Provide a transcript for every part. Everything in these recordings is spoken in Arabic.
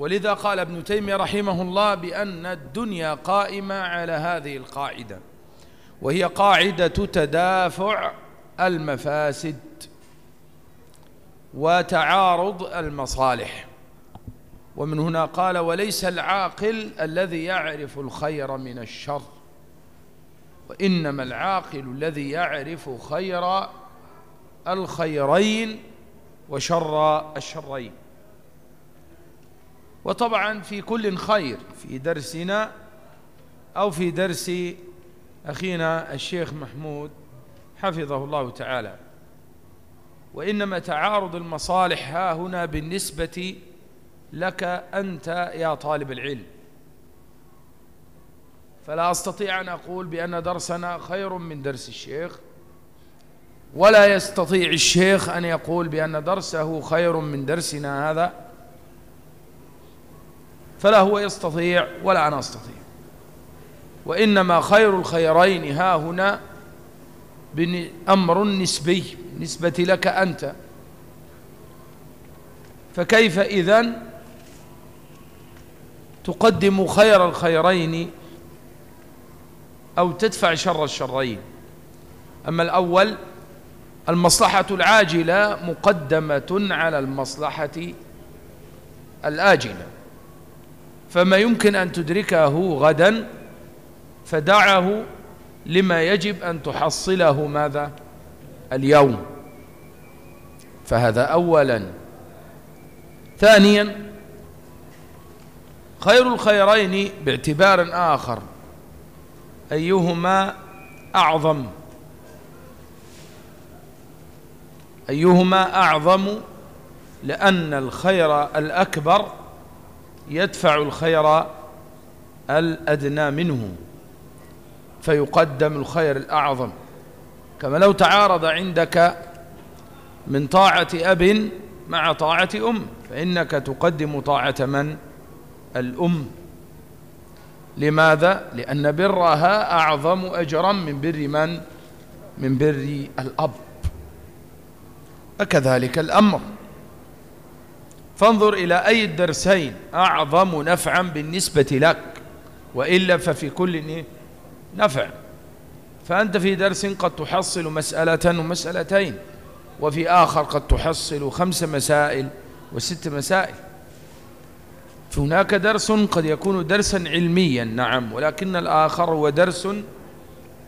ولذا قال ابن تيمية رحمه الله بأن الدنيا قائمة على هذه القاعدة وهي قاعدة تدافع المفاسد وتعارض المصالح. ومن هنا قال وليس العاقل الذي يعرف الخير من الشر وإنما العاقل الذي يعرف خير الخيرين وشر الشرين. وطبعا في كل خير في درسنا أو في درس أخينا الشيخ محمود حفظه الله تعالى. وإنما تعارض المصالح ها هنا بالنسبة لك أنت يا طالب العلم. فلا أستطيع أن أقول بأن درسنا خير من درس الشيخ ولا يستطيع الشيخ أن يقول بأن درسه خير من درسنا هذا. فلا هو يستطيع ولا أنا أستطيع. وإنما خير الخيرين ها هنا أمر نسبي نسبة لك أنت. فكيف إذن تقدم خير الخيرين أو تدفع شر الشرين؟ أما الأول المصلحة العاجلة مقدمة على المصلحة الآجلة. فما يمكن أن تدركه غدا فدعه لما يجب أن تحصله ماذا؟ اليوم. فهذا أولا. ثانيا خير الخيرين باعتبار آخر. أيهما أعظم؟ أيهما أعظم؟ لأن الخير الأكبر يدفع الخير الأدنى منه فيقدم الخير الأعظم كما لو تعارض عندك من طاعة أب مع طاعة أم فإنك تقدم طاعة من؟ الأم لماذا؟ لأن برها أعظم أجرا من بر من؟ من بر الأب فكذلك الأمر فانظر إلى أي الدرسين أعظم نفعا بالنسبة لك وإلا ففي كل نفع. فأنت في درس قد تحصل مسألة ومسألتين وفي آخر قد تحصل خمس مسائل وست مسائل. فهناك درس قد يكون درسا علميا نعم ولكن الآخر هو درس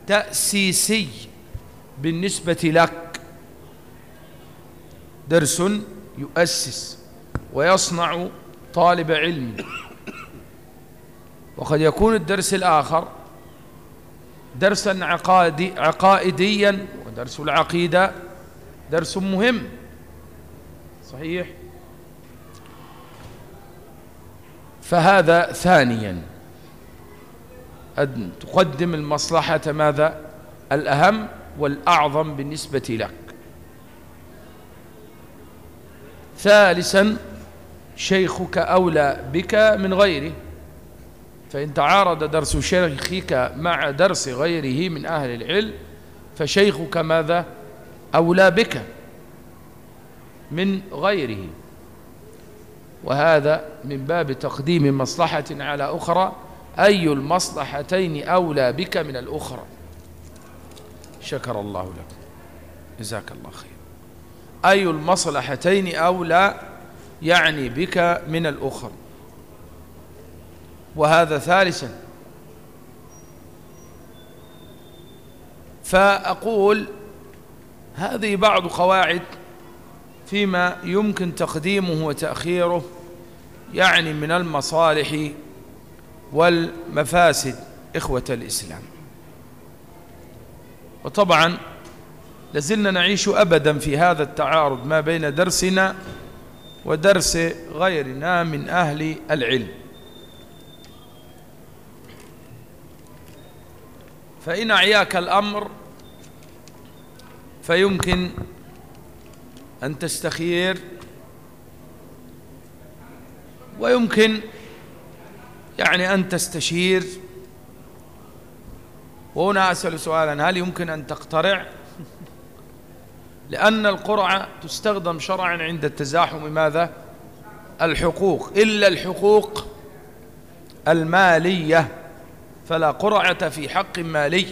تأسيسي بالنسبة لك. درس يؤسس. ويصنع طالب علم. وقد يكون الدرس الآخر درسا عقائدي عقائديا ودرس العقيدة درس مهم. صحيح؟ فهذا ثانيا. أن تقدم المصلحة ماذا؟ الأهم والأعظم بالنسبة لك. ثالثا شيخك أولى بك من غيره. فإن تعارض درس شيخك مع درس غيره من أهل العلم فشيخك ماذا؟ أولى بك من غيره. وهذا من باب تقديم مصلحة على أخرى أي المصلحتين أولى بك من الأخرى؟ شكر الله لك. جزاك الله خير. أي المصلحتين أولى يعني بك من الأخرى وهذا ثالثا. فأقول هذه بعض قواعد فيما يمكن تقديمه وتأخيره يعني من المصالح والمفاسد إخوة الإسلام. وطبعا لازلنا نعيش أبدا في هذا التعارض ما بين درسنا ودرس غيرنا من أهل العلم. فإن أعياك الأمر فيمكن أن تستخير ويمكن يعني أن تستشير. وهنا أسأل سؤالا هل يمكن أن تقترع؟ لأن القرعة تستخدم شرعا عند التزاحم. ماذا؟ الحقوق. إلا الحقوق المالية فلا قرعة في حق مالي.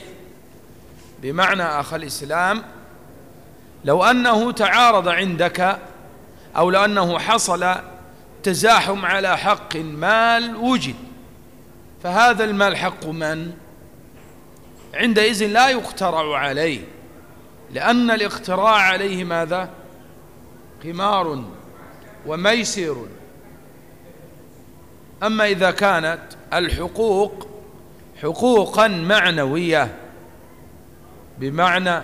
بمعنى أخ الإسلام لو أنه تعارض عندك أو لأنه حصل تزاحم على حق مال وجد فهذا المال حق من؟ عندئذ لا يقترع عليه. لأن الاقتراع عليه ماذا؟ قمار وميسر. أما إذا كانت الحقوق حقوقا معنوية بمعنى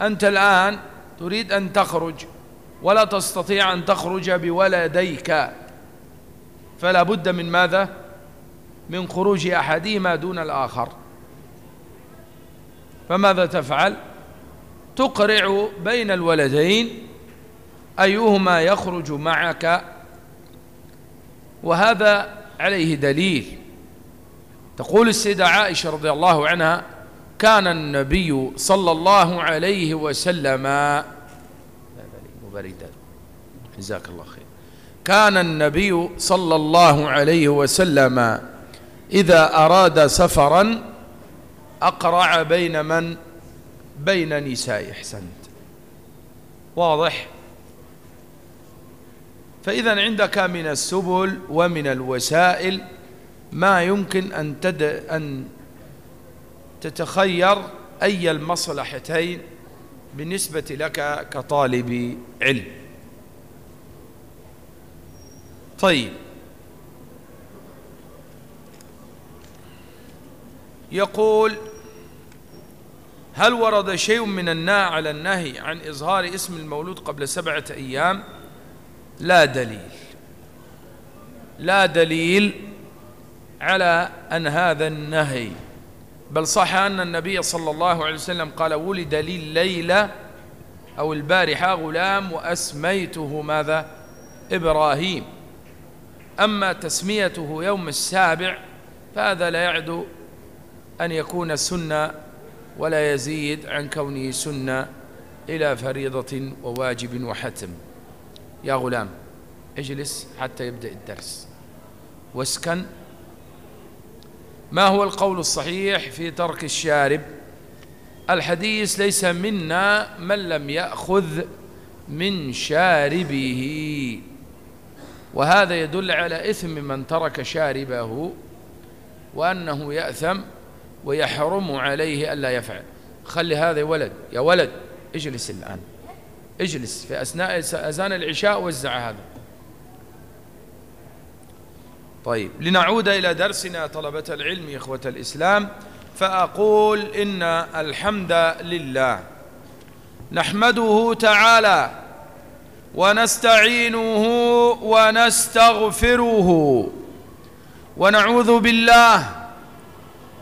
أنت الآن تريد أن تخرج ولا تستطيع أن تخرج بولديك فلا بد من ماذا؟ من خروج أحدهما دون الآخر. فماذا تفعل؟ تقرع بين الولدين أيهما يخرج معك؟ وهذا عليه دليل. تقول السيدة عائشة رضي الله عنها كان النبي صلى الله عليه وسلم جزاك الله خير. كان النبي صلى الله عليه وسلم إذا أراد سفرا أقرع بين من بين نساء احسنت. واضح؟ فإذا عندك من السبل ومن الوسائل ما يمكن أن, تد أن تتخير أي المصلحتين بالنسبة لك كطالب علم. طيب. يقول هل ورد شيء من الناء على النهي عن إظهار اسم المولود قبل سبعة أيام؟ لا دليل. لا دليل على أن هذا النهي. بل صح أن النبي صلى الله عليه وسلم قال ولد لي الليلة أو البارحة غلام وأسميته ماذا؟ إبراهيم. أما تسميته يوم السابع فهذا لا يعد أن يكون سنة ولا يزيد عن كونه سنة إلى فريضة وواجب وحتم. يا غلام اجلس حتى يبدأ الدرس. واسكن. ما هو القول الصحيح في ترك الشارب؟ الحديث ليس منا من لم يأخذ من شاربه. وهذا يدل على إثم من ترك شاربه وأنه يأثم ويحرم عليه ألا يفعل. خلي هذا ولد. يا ولد اجلس الآن. اجلس في أثناء أذان العشاء وزع هذا. طيب لنعود إلى درسنا طلبة العلم إخوة الإسلام. فأقول إن الحمد لله نحمده تعالى ونستعينه ونستغفره ونعوذ بالله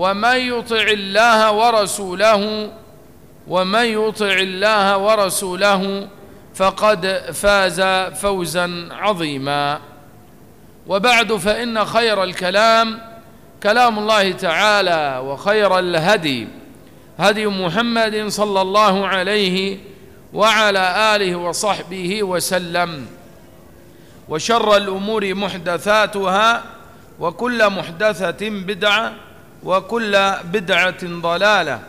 ومن يطع الله ورسوله ومن يطع الله ورسوله فقد فاز فوزا عظيما. وبعد فإن خير الكلام كلام الله تعالى وخير الهدي هدي محمد صلى الله عليه وعلى آله وصحبه وسلم. وشر الأمور محدثاتها وكل محدثة بدعة وكل بدعة ضلالة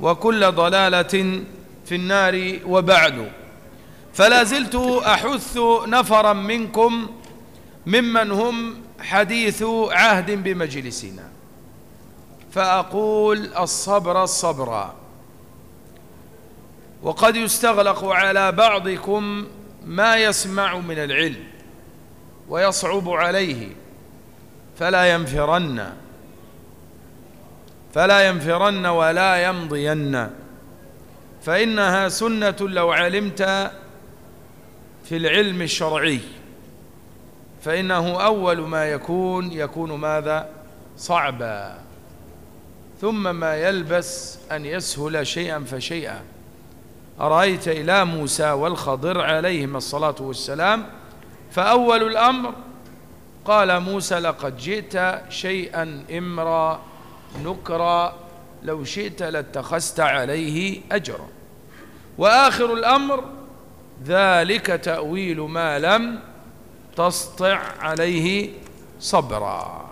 وكل ضلالة في النار وبعد. فلا زلت أحث نفرا منكم ممن هم حديث عهد بمجلسنا. فأقول الصبر الصبر وقد يستغلق على بعضكم ما يسمع من العلم ويصعب عليه. فلا ينفرن. فلا ينفرن ولا يمضين. فإنها سنة لو علمت في العلم الشرعي. فإنه أول ما يكون يكون ماذا؟ صعبا. ثم ما يلبس أن يسهل شيئا فشيئا. أرأيت إلى موسى والخضر عليهما الصلاة والسلام؟ فأول الأمر قال موسى لقد جئت شيئا إمرا نكرا لو شئت لاتخذت عليه أجرا. وآخر الأمر ذلك تأويل ما لم تسطع عليه صبرا.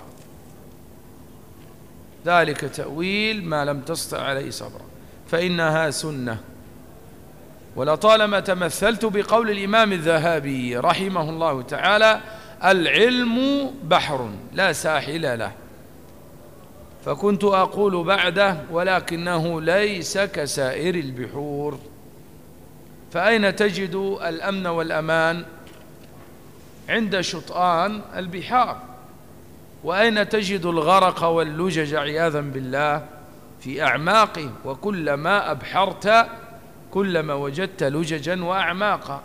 ذلك تأويل ما لم تسطع عليه صبرا. فإنها سنة. ولطالما تمثلت بقول الإمام الذهبي رحمه الله تعالى العلم بحر لا ساحل له. فكنت أقول بعده ولكنه ليس كسائر البحور. فأين تجد الأمن والأمان؟ عند شطآن البحار. وأين تجد الغرق واللجج عياذا بالله؟ في أعماقه. وكلما أبحرت كلما وجدت لججا وأعماقا.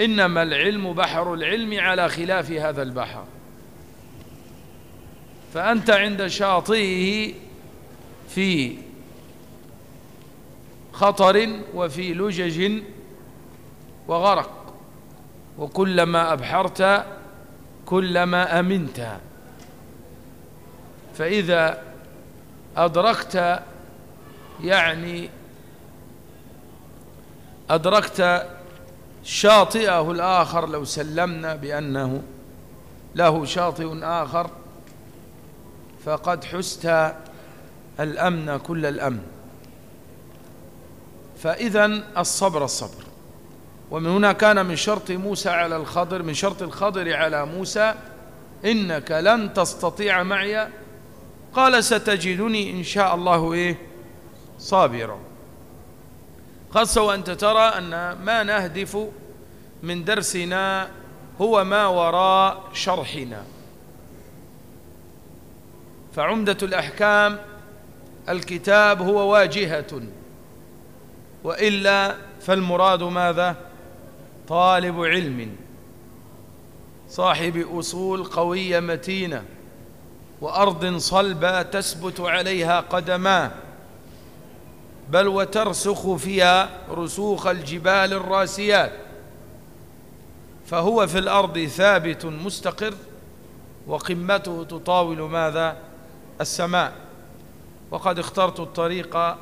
إنما العلم بحر العلم على خلاف هذا البحر. فأنت عند شاطئه في خطر وفي لجج وغرق. وكلما أبحرت كلما أمنت. فإذا أدركت يعني أدركت شاطئه الآخر لو سلمنا بأنه له شاطئ آخر فقد حست الأمن كل الأمن. فإذا الصبر الصبر. ومن هنا كان من شرط موسى على الخضر من شرط الخضر على موسى إنك لن تستطيع معي. قال ستجدني إن شاء الله إيه صابرا. خاصة وأنت ترى أن ما نهدف من درسنا هو ما وراء شرحنا. فعمدة الأحكام الكتاب هو واجهة وإلا فالمراد ماذا؟ طالب علم. صاحب أصول قوية متينة وأرض صلبة تثبت عليها قدماه بل وترسخ فيها رسوخ الجبال الراسيات. فهو في الأرض ثابت مستقر وقمته تطاول ماذا؟ السماء. وقد اخترت الطريق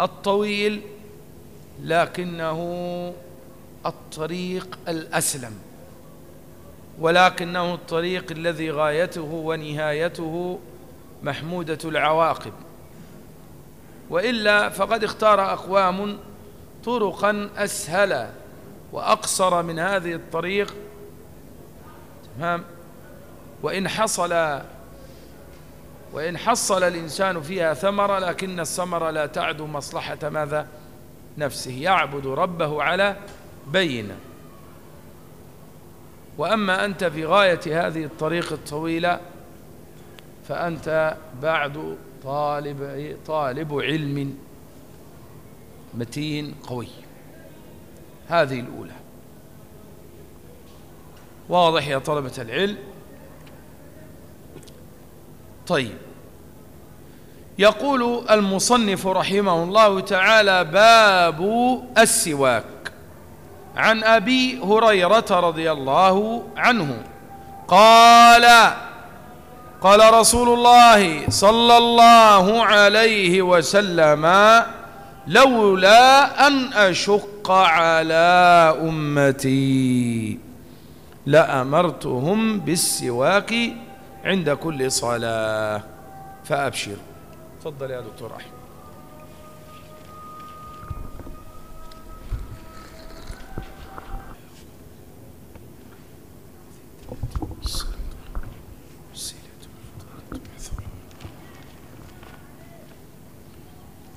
الطويل لكنه الطريق الأسلم ولكنه الطريق الذي غايته ونهايته محمودة العواقب. وإلا فقد اختار أقوام طرقا أسهل وأقصر من هذه الطريق. تمام؟ وإن حصل وإن حصل الإنسان فيها ثمرة لكن الثمرة لا تعد مصلحة ماذا؟ نفسه يعبد ربه على بينة. وأما أنت في غاية هذه الطريق الطويلة فأنت بعد طالب طالب علم متين قوي. هذه الأولى. واضح يا طلبة العلم؟ طيب. يقول المصنف رحمه الله تعالى باب السواك. عن أبي هريرة رضي الله عنه قال قال رسول الله صلى الله عليه وسلم لولا أن أشق على أمتي لأمرتهم بالسواك عند كل صلاة. فأبشر. تفضل يا دكتور أحمد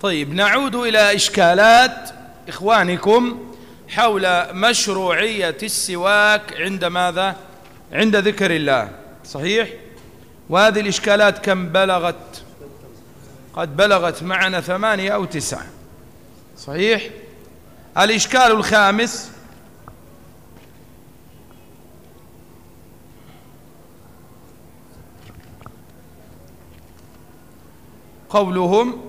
طيب نعود إلى إشكالات إخوانكم حول مشروعية السواك عند ماذا؟ عند ذكر الله. صحيح؟ وهذه الإشكالات كم بلغت؟ قد بلغت معنا ثمانية أو تسعة. صحيح؟ الإشكال الخامس. قولهم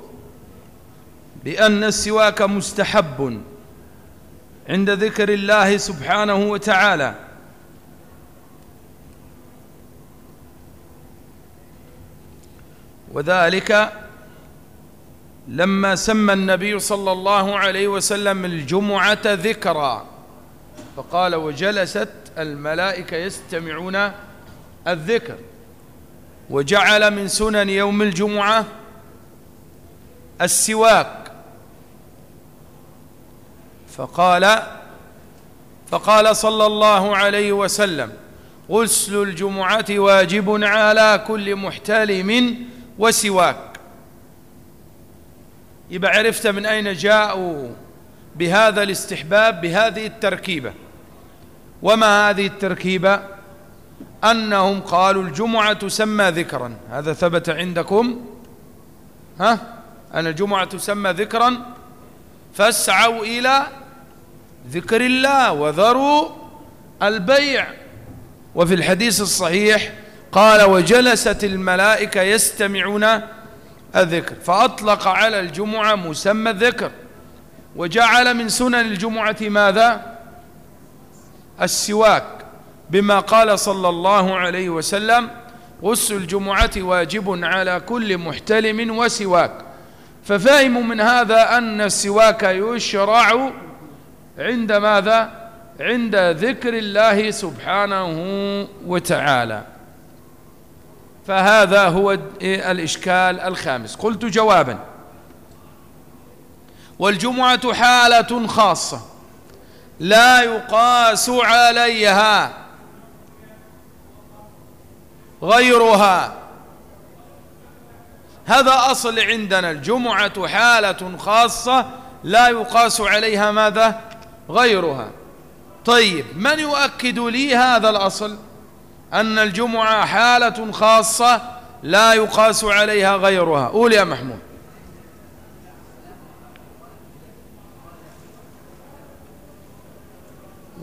بأن السواك مستحب عند ذكر الله سبحانه وتعالى. وذلك لما سمى النبي صلى الله عليه وسلم الجمعة ذكرا. فقال وجلست الملائكة يستمعون الذكر. وجعل من سنن يوم الجمعة السواك. فقال فقال صلى الله عليه وسلم غسل الجمعة واجب على كل محتلم وسواك. يبقى عرفت من أين جاءوا بهذا الاستحباب بهذه التركيبة. وما هذه التركيبة؟ أنهم قالوا الجمعة تسمى ذكرا. هذا ثبت عندكم. ها؟ أن الجمعة تسمى ذكرا. فاسعوا إلى ذكر الله وذروا البيع. وفي الحديث الصحيح قال وجلست الملائكة يستمعون الذكر فأطلق على الجمعة مسمى الذكر وجعل من سنن الجمعة ماذا؟ السواك بما قال صلى الله عليه وسلم غسل الجمعة واجب على كل محتلم وسواك. ففهموا من هذا أن السواك يشرع عند ماذا؟ عند ذكر الله سبحانه وتعالى. فهذا هو الإشكال الخامس. قلت جوابا. والجمعة حالة خاصة. لا يقاس عليها غيرها. هذا أصل عندنا. الجمعة حالة خاصة. لا يقاس عليها ماذا؟ غيرها. طيب من يؤكد لي هذا الأصل؟ أن الجمعة حالة خاصة لا يقاس عليها غيرها. قول يا محمود.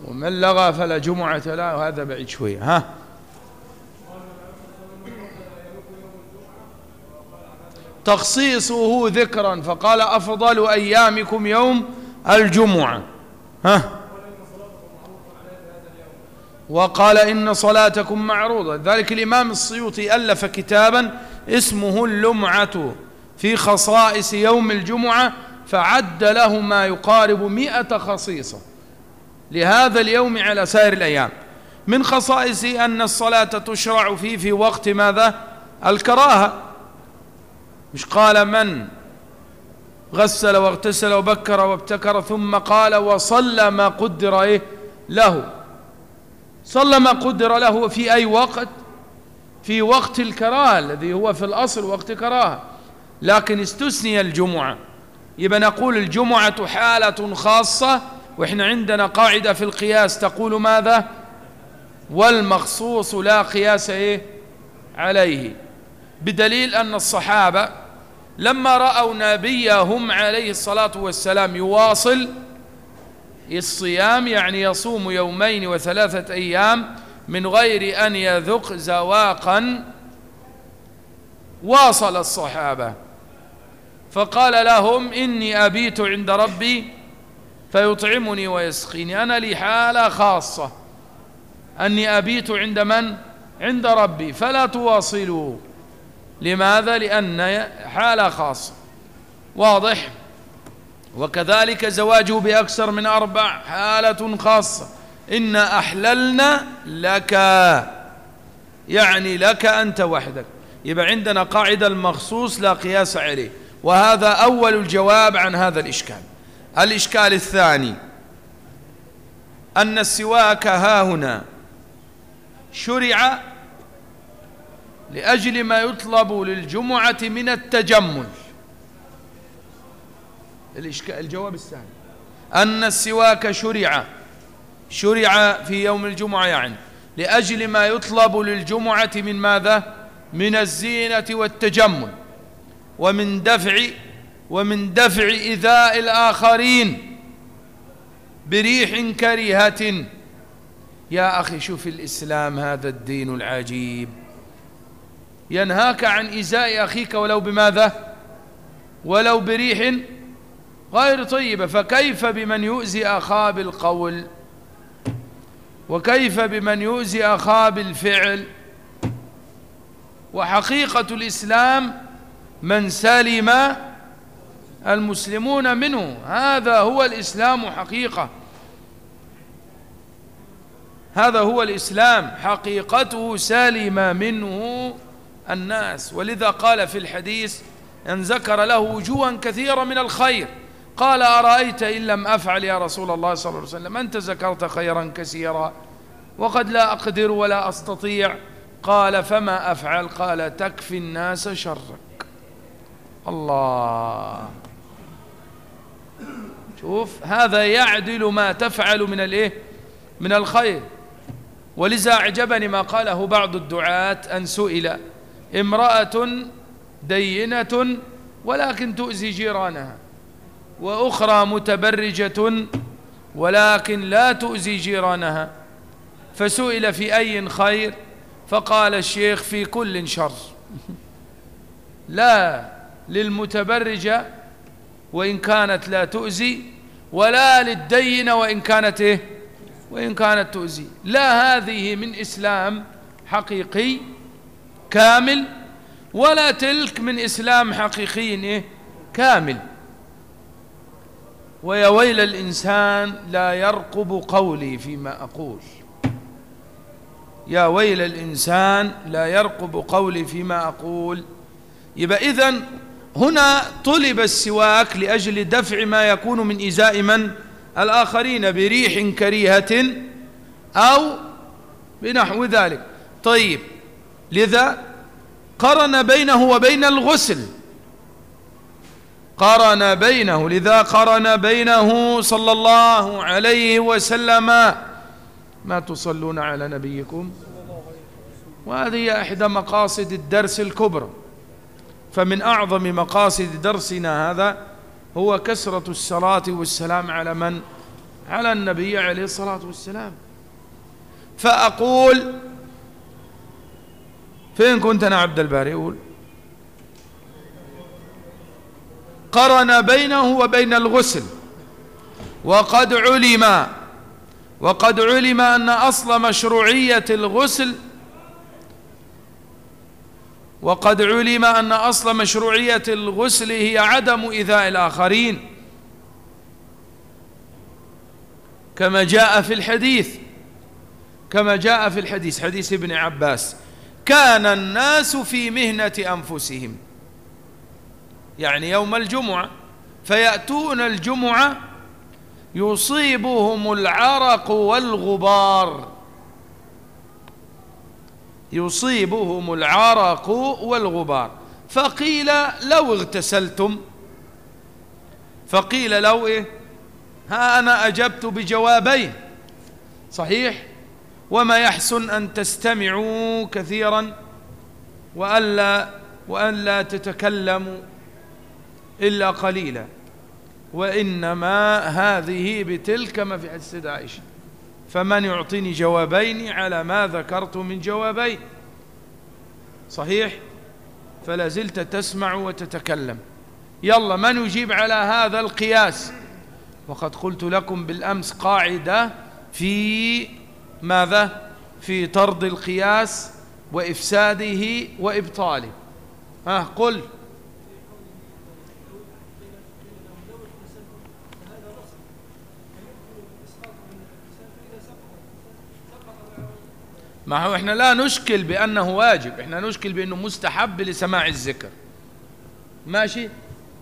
ومن لغى فلا جمعة لا وهذا بعيد شوية. ها؟ تخصيصه ذكرا فقال أفضل أيامكم يوم الجمعة. ها؟ وقال إن صلاتكم معروضة. ذلك الإمام السيوطي ألف كتابا اسمه اللمعة في خصائص يوم الجمعة فعد له ما يقارب مئة خصيصة لهذا اليوم على سائر الأيام. من خصائص أن الصلاة تشرع فيه في وقت ماذا؟ الكراهة. مش قال من غسل واغتسل وبكر وابتكر ثم قال وصلى ما قدر إيه؟ له. صلى ما قدر له في أي وقت؟ في وقت الكراهة الذي هو في الأصل وقت كراهة. لكن استثني الجمعة. يبقى نقول الجمعة حالة خاصة وإحنا عندنا قاعدة في القياس. تقول ماذا؟ والمخصوص لا قياس إيه؟ عليه. بدليل أن الصحابة لما رأوا نبيهم عليه الصلاة والسلام يواصل الصيام يعني يصوم يومين وثلاثة أيام من غير أن يذق زواقا واصل الصحابة. فقال لهم إني أبيت عند ربي فيطعمني ويسقيني. أنا لي حالة خاصة. أني أبيت عند من؟ عند ربي. فلا تواصلوا. لماذا؟ لأن حالة خاصة. واضح؟ وكذلك زواجه بأكثر من أربع حالة خاصة. إن أحللنا لك يعني لك أنت وحدك. يبقى عندنا قاعدة المخصوص لا قياس عليه. وهذا أول الجواب عن هذا الإشكال. الإشكال الثاني أن السواك ها هنا شرع لأجل ما يطلب للجمعة من التجمل. الجواب الثاني أن السواك شرع. شرع في يوم الجمعة يعني. لأجل ما يطلب للجمعة من ماذا؟ من الزينة والتجمل. ومن دفع ومن دفع إذاء الآخرين بريح كريهة. يا أخي شوف الإسلام هذا الدين العجيب. ينهاك عن إزاء أخيك ولو بماذا؟ ولو بريح غير طيبة فكيف بمن يؤذي أخاه بالقول؟ وكيف بمن يؤذي أخاه بالفعل؟ وحقيقة الإسلام من سلم المسلمون منه هذا هو الإسلام حقيقة. هذا هو الإسلام حقيقته سلم منه الناس. ولذا قال في الحديث أن ذكر له وجوها كثيرة من الخير قال أرأيت إن لم أفعل يا رسول الله صلى الله عليه وسلم أنت ذكرت خيرا كثيرا وقد لا أقدر ولا أستطيع قال فما أفعل قال تكفي الناس شرك الله شوف هذا يعدل ما تفعل من الإيه؟ من الخير ولذا أعجبني ما قاله بعض الدعاة أن سئل امرأة دينة ولكن تؤذي جيرانها وأخرى متبرجة ولكن لا تؤذي جيرانها. فسئل في أي خير فقال الشيخ في كل شر. لا للمتبرجة وإن كانت لا تؤذي ولا للدينة وإن كانت إيه؟ وإن كانت تؤذي. لا هذه من إسلام حقيقي كامل ولا تلك من إسلام حقيقي إيه؟ كامل. ويا ويل الإنسان لا يرقب قولي فيما أقول. يا ويل الإنسان لا يرقب قولي فيما أقول. يبقى إذن هنا طلب السواك لأجل دفع ما يكون من إزاء من؟ الآخرين بريح كريهة أو بنحو ذلك. طيب لذا قرن بينه وبين الغسل. قرن بينه لذا قرن بينه صلى الله عليه وسلم. ما تصلون على نبيكم؟ وهذه إحدى مقاصد الدرس الكبرى. فمن أعظم مقاصد درسنا هذا هو كسرة الصلاة والسلام على من؟ على النبي عليه الصلاة والسلام. فأقول فين كنت أنا عبد الباري أقول قرن بينه وبين الغسل. وقد علم وقد علم أن أصل مشروعية الغسل وقد علم أن أصل مشروعية الغسل هي عدم إيذاء الآخرين. كما جاء في الحديث كما جاء في الحديث حديث ابن عباس كان الناس في مهنة أنفسهم. يعني يوم الجمعة فيأتون الجمعة يصيبهم العرق والغبار. يصيبهم العرق والغبار. فقيل لو اغتسلتم فقيل لو إيه؟ ها أنا أجبت بجوابين. صحيح؟ وما يحسن أن تستمعوا كثيرا وألا, وألا تتكلموا. إلا قليلا. وإنما هذه بتلك ما في حديث عائشة. فمن يعطيني جوابين على ما ذكرت من جوابين. صحيح؟ فلا زلت تسمع وتتكلم. يلا من يجيب على هذا القياس؟ وقد قلت لكم بالأمس قاعدة في ماذا؟ في طرد القياس وإفساده وإبطاله. ها قل. ما هو إحنا لا نشكل بأنه واجب إحنا نشكل بأنه مستحب لسماع الذكر. ماشي؟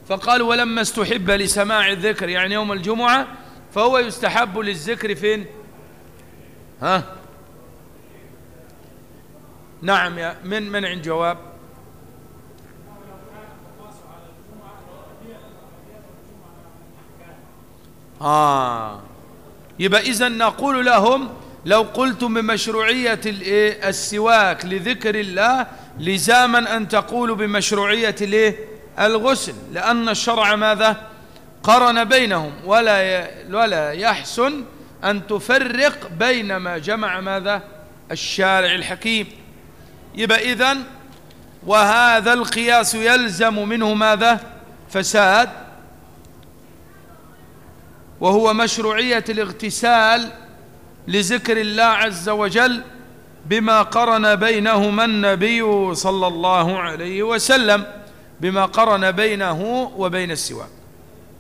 فقال ولما استحب لسماع الذكر يعني يوم الجمعة فهو يستحب للذكر فين؟ ها؟ نعم يا من من عند جواب؟ آه. يبقى إذا نقول لهم لو قلتم بمشروعية السواك لذكر الله لزاما أن تقولوا بمشروعية الغسل. لأن الشرع ماذا؟ قرن بينهم. ولا ولا يحسن أن تفرق بين ما جمع ماذا؟ الشارع الحكيم. يبقى إذن وهذا القياس يلزم منه ماذا؟ فساد. وهو مشروعية الاغتسال لذكر الله عز وجل بما قرن بينهما النبي صلى الله عليه وسلم بما قرن بينه وبين السواك.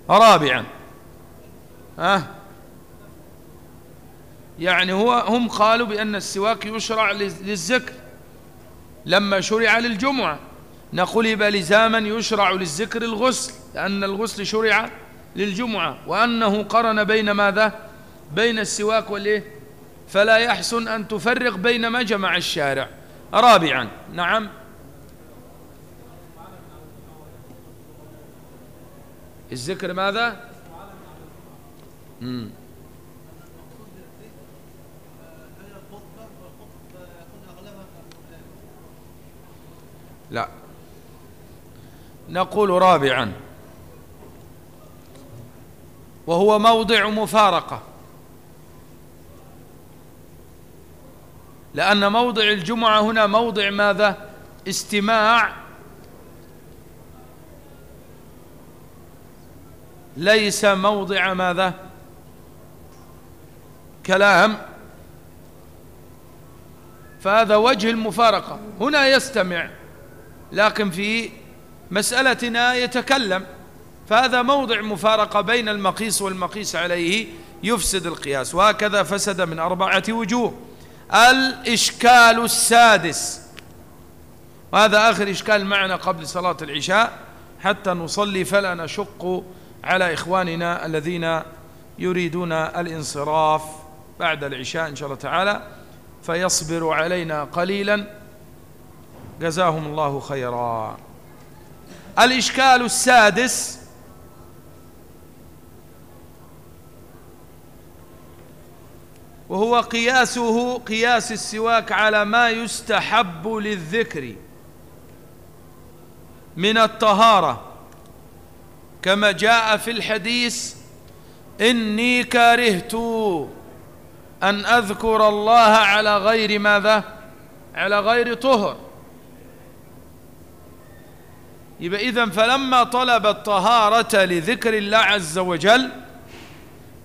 رابعا ها؟ يعني هو هم قالوا بأن السواك يشرع للذكر لما شرع للجمعة. نقول يبقى لزاما يشرع للذكر الغسل لأن الغسل شرع للجمعة. وأنه قرن بين ماذا؟ بين السواك والإيه؟ فلا يحسن أن تفرق بين ما جمع الشارع. رابعا. نعم. الذكر ماذا؟ مم. لا. نقول رابعا. وهو موضع مفارقة. لأن موضع الجمعة هنا موضع ماذا؟ استماع ليس موضع ماذا؟ كلام. فهذا وجه المفارقة. هنا يستمع لكن في مسألتنا يتكلم. فهذا موضع مفارقة بين المقيس والمقيس عليه يفسد القياس. وهكذا فسد من أربعة وجوه. الإشكال السادس. وهذا آخر إشكال معنا قبل صلاة العشاء. حتى نصلي فلا نشق على إخواننا الذين يريدون الانصراف بعد العشاء إن شاء الله تعالى. فيصبر علينا قليلا. جزاهم الله خيرا. الإشكال السادس وهو قياسه قياس السواك على ما يستحب للذكر من الطهارة. كما جاء في الحديث إني كرهت أن أذكر الله على غير ماذا؟ على غير طهر. يبقى إذن فلما طلب الطهارة لذكر الله عز وجل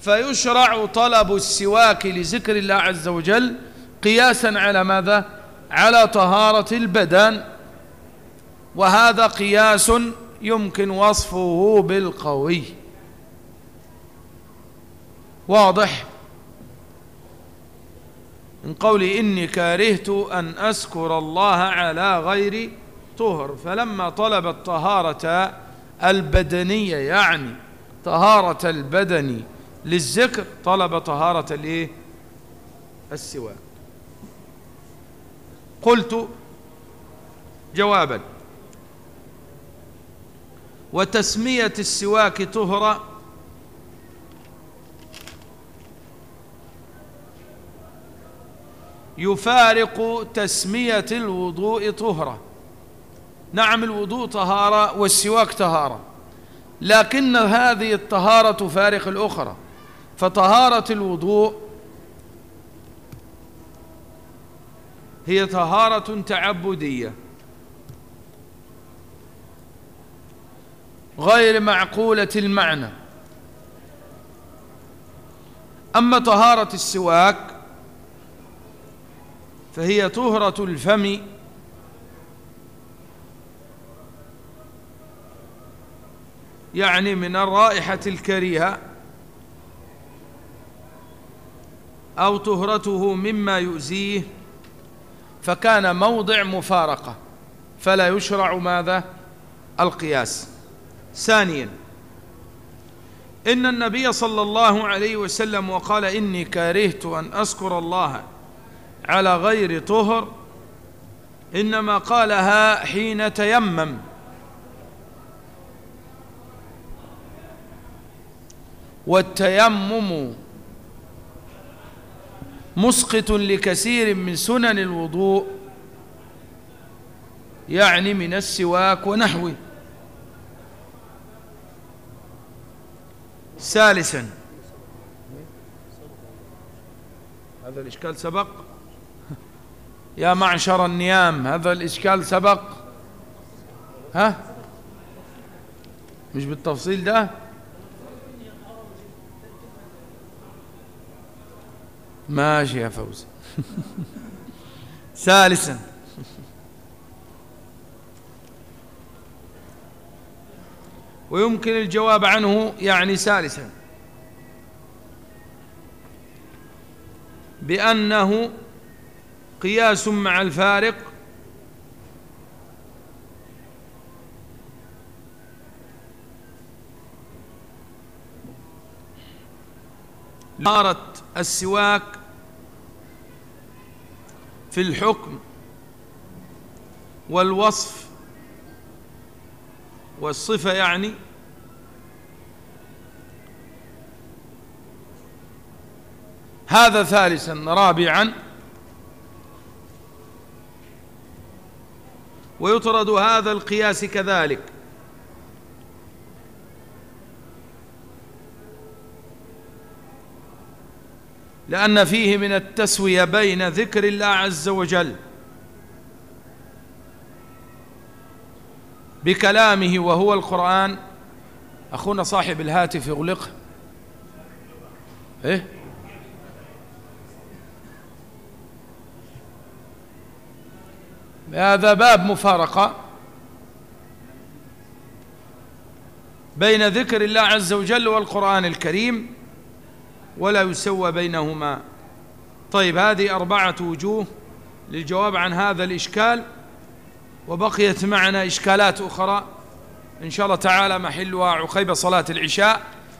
فيشرع طلب السواك لذكر الله عز وجل قياسا على ماذا؟ على طهارة البدن. وهذا قياس يمكن وصفه بالقوي. واضح؟ من قولي إني كارهت أن أذكر الله على غير طهر. فلما طلب الطهارة البدنية يعني طهارة البدن للذكر طلب طهارة الايه السواك. قلت جوابا. وتسمية السواك طهرة. يفارق تسمية الوضوء طهرة. نعم الوضوء طهارة والسواك طهارة لكن هذه الطهارة تفارق الأخرى. فطهارة الوضوء هي طهارة تعبدية. غير معقولة المعنى. أما طهارة السواك فهي طهرة الفم يعني من الرائحة الكريهة أو طهرته مما يؤذيه فكان موضع مفارقة فلا يشرع ماذا؟ القياس. ثانيا إن النبي صلى الله عليه وسلم وقال إني كرهت أن أذكر الله على غير طهر إنما قالها حين تيمم. والتيمم مسقط لكثير من سنن الوضوء يعني من السواك ونحوه. ثالثا هذا الإشكال سبق؟ يا معشر النيام هذا الإشكال سبق؟ ها؟ مش بالتفصيل ده؟ ماشي يا فوزي ثالثا. ويمكن الجواب عنه يعني ثالثا. بأنه قياس مع الفارق مارة السواك في الحكم والوصف والصفة يعني هذا ثالثا رابعا. ويطرد هذا القياس كذلك. لأن فيه من التسوية بين ذكر الله عز وجل بكلامه وهو القرآن. أخونا صاحب الهاتف يغلقه إيه؟ هذا باب مفارقة بين ذكر الله عز وجل والقرآن الكريم. ولا يسوى بينهما. طيب هذه أربعة وجوه للجواب عن هذا الإشكال وبقيت معنا إشكالات أخرى. إن شاء الله تعالى محلها عقيب صلاة العشاء.